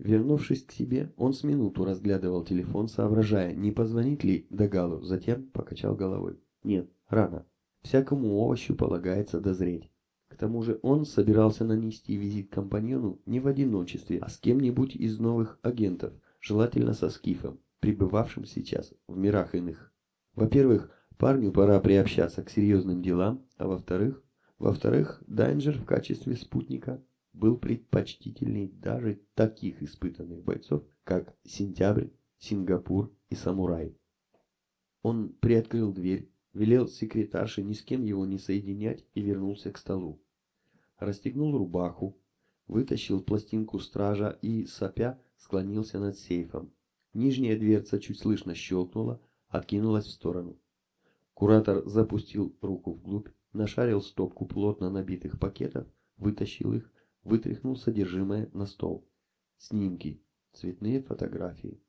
Вернувшись к себе, он с минуту разглядывал телефон, соображая, не позвонить ли Дагалу, затем покачал головой. Нет, рано. Всякому овощу полагается дозреть. К тому же он собирался нанести визит компаньону не в одиночестве, а с кем-нибудь из новых агентов, желательно со Скифом, пребывавшим сейчас в мирах иных. Во-первых, парню пора приобщаться к серьезным делам, а во-вторых, во-вторых, Дайнджер в качестве спутника был предпочтительней даже таких испытанных бойцов, как Сентябрь, Сингапур и Самурай. Он приоткрыл дверь, велел секретарше ни с кем его не соединять и вернулся к столу. Расстегнул рубаху, вытащил пластинку стража и, сопя, склонился над сейфом. Нижняя дверца чуть слышно щелкнула, откинулась в сторону. Куратор запустил руку вглубь, нашарил стопку плотно набитых пакетов, вытащил их, вытряхнул содержимое на стол. Снимки, цветные фотографии.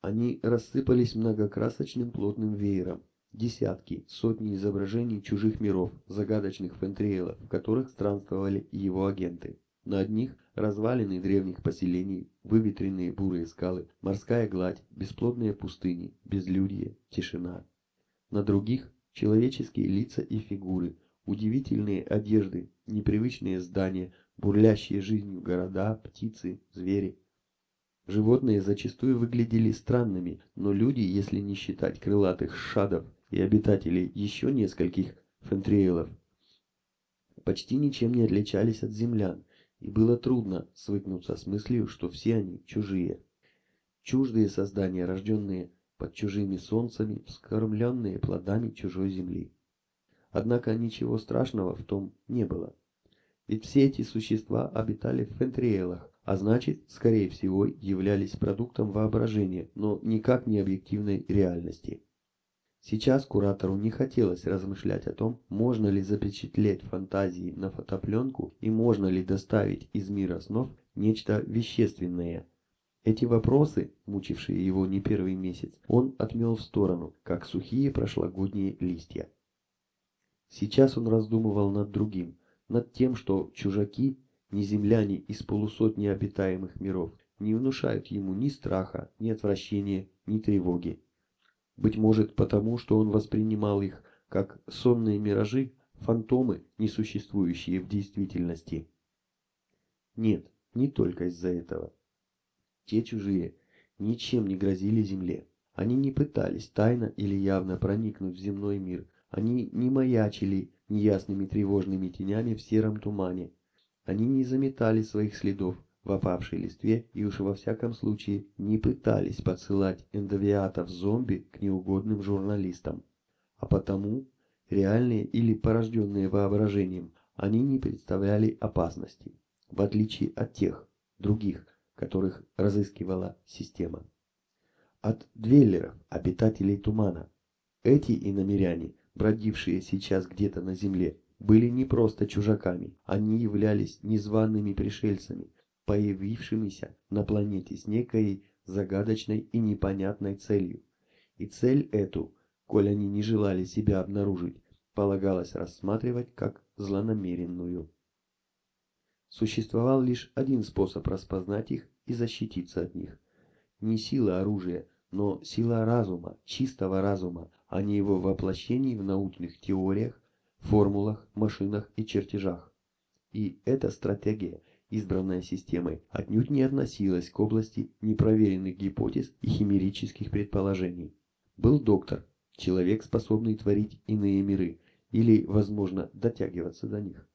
Они рассыпались многокрасочным плотным веером. Десятки, сотни изображений чужих миров, загадочных фентриэлов, в которых странствовали его агенты. На одних развалины древних поселений, выветренные бурые скалы, морская гладь, бесплодные пустыни, безлюдье, тишина. На других человеческие лица и фигуры, удивительные одежды, непривычные здания, бурлящие жизнью города, птицы, звери. Животные зачастую выглядели странными, но люди, если не считать крылатых шадов и обитателей еще нескольких фентриэлов, почти ничем не отличались от землян, и было трудно свыкнуться с мыслью, что все они чужие. Чуждые создания, рожденные под чужими солнцами, вскормленные плодами чужой земли. Однако ничего страшного в том не было. Ведь все эти существа обитали в Фентриэлах, а значит, скорее всего, являлись продуктом воображения, но никак не объективной реальности. Сейчас куратору не хотелось размышлять о том, можно ли запечатлеть фантазии на фотопленку и можно ли доставить из мира снов нечто вещественное. Эти вопросы, мучившие его не первый месяц, он отмел в сторону, как сухие прошлогодние листья. Сейчас он раздумывал над другим, над тем, что чужаки, не земляне из полусотни обитаемых миров, не внушают ему ни страха, ни отвращения, ни тревоги. Быть может потому, что он воспринимал их как сонные миражи, фантомы, несуществующие в действительности. Нет, не только из-за этого. Те чужие ничем не грозили Земле. Они не пытались тайно или явно проникнуть в земной мир. Они не маячили неясными тревожными тенями в сером тумане. Они не заметали своих следов в опавшей листве и уж во всяком случае не пытались подсылать эндовиатов-зомби к неугодным журналистам. А потому, реальные или порожденные воображением, они не представляли опасности, в отличие от тех, других, которых разыскивала система. От двеллеров, обитателей тумана, эти иномеряне бродившие сейчас где-то на земле, были не просто чужаками, они являлись незваными пришельцами, появившимися на планете с некой загадочной и непонятной целью. И цель эту, коль они не желали себя обнаружить, полагалось рассматривать как злонамеренную. Существовал лишь один способ распознать их и защититься от них. Не сила оружия, но сила разума, чистого разума, а не его воплощении в научных теориях, формулах, машинах и чертежах. И эта стратегия, избранная системой, отнюдь не относилась к области непроверенных гипотез и химерических предположений. Был доктор, человек, способный творить иные миры, или, возможно, дотягиваться до них.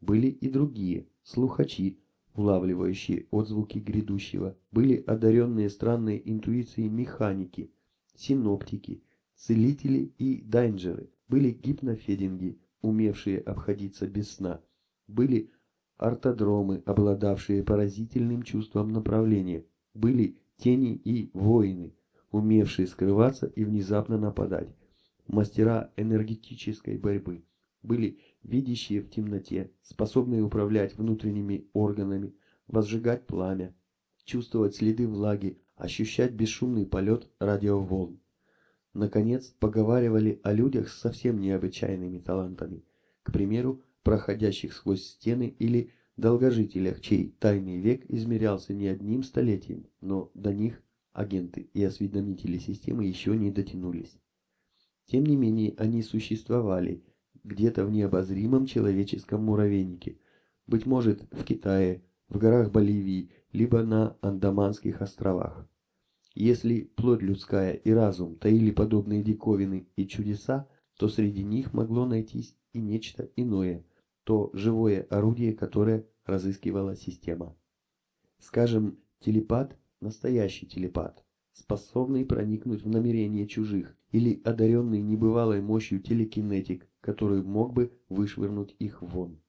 Были и другие, слухачи, улавливающие отзвуки грядущего, были одаренные странной интуицией механики, синоптики, целители и дайнджеры, были гипнофединги, умевшие обходиться без сна, были ортодромы, обладавшие поразительным чувством направления, были тени и воины, умевшие скрываться и внезапно нападать, мастера энергетической борьбы, были видящие в темноте, способные управлять внутренними органами, возжигать пламя, чувствовать следы влаги, ощущать бесшумный полет радиоволн. Наконец, поговаривали о людях с совсем необычайными талантами, к примеру, проходящих сквозь стены или долгожителях, чей тайный век измерялся не одним столетием, но до них агенты и осведомители системы еще не дотянулись. Тем не менее, они существовали где-то в необозримом человеческом муравейнике, быть может, в Китае, в горах Боливии, либо на Андаманских островах. Если плоть людская и разум таили подобные диковины и чудеса, то среди них могло найтись и нечто иное, то живое орудие, которое разыскивала система. Скажем, телепат – настоящий телепат, способный проникнуть в намерения чужих, или одаренный небывалой мощью телекинетик, который мог бы вышвырнуть их вон.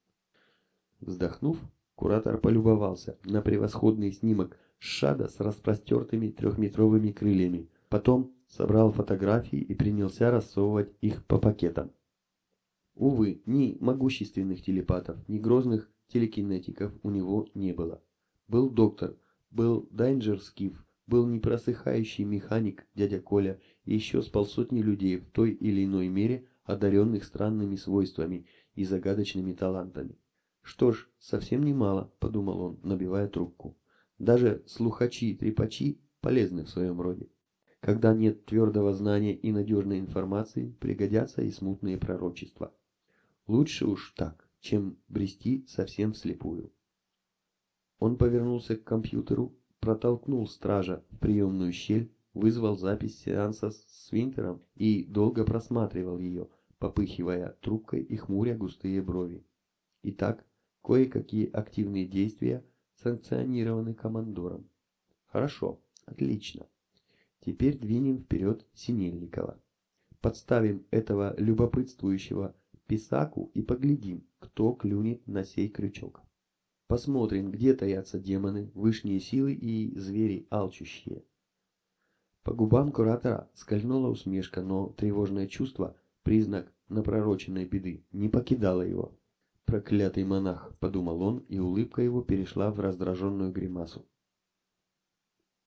Вздохнув, куратор полюбовался на превосходный снимок шада с распростертыми трехметровыми крыльями, потом собрал фотографии и принялся рассовывать их по пакетам. Увы, ни могущественных телепатов, ни грозных телекинетиков у него не было. Был доктор, был Дайнджер Скиф, был непросыхающий механик дядя Коля и еще с полсотни людей в той или иной мере одаренных странными свойствами и загадочными талантами. Что ж, совсем немало, подумал он, набивая трубку. Даже слухачи и трепачи полезны в своем роде. Когда нет твердого знания и надежной информации, пригодятся и смутные пророчества. Лучше уж так, чем брести совсем вслепую. Он повернулся к компьютеру, протолкнул стража в приемную щель, вызвал запись сеанса с Винтером и долго просматривал ее, попыхивая трубкой и хмуря густые брови. Итак, кое-какие активные действия санкционированы командором. Хорошо, отлично. Теперь двинем вперед Синельникова. Подставим этого любопытствующего писаку и поглядим, кто клюнет на сей крючок. Посмотрим, где таятся демоны, вышние силы и звери алчущие. По губам куратора скользнула усмешка, но тревожное чувство, признак напророченной беды, не покидало его. «Проклятый монах», — подумал он, и улыбка его перешла в раздраженную гримасу.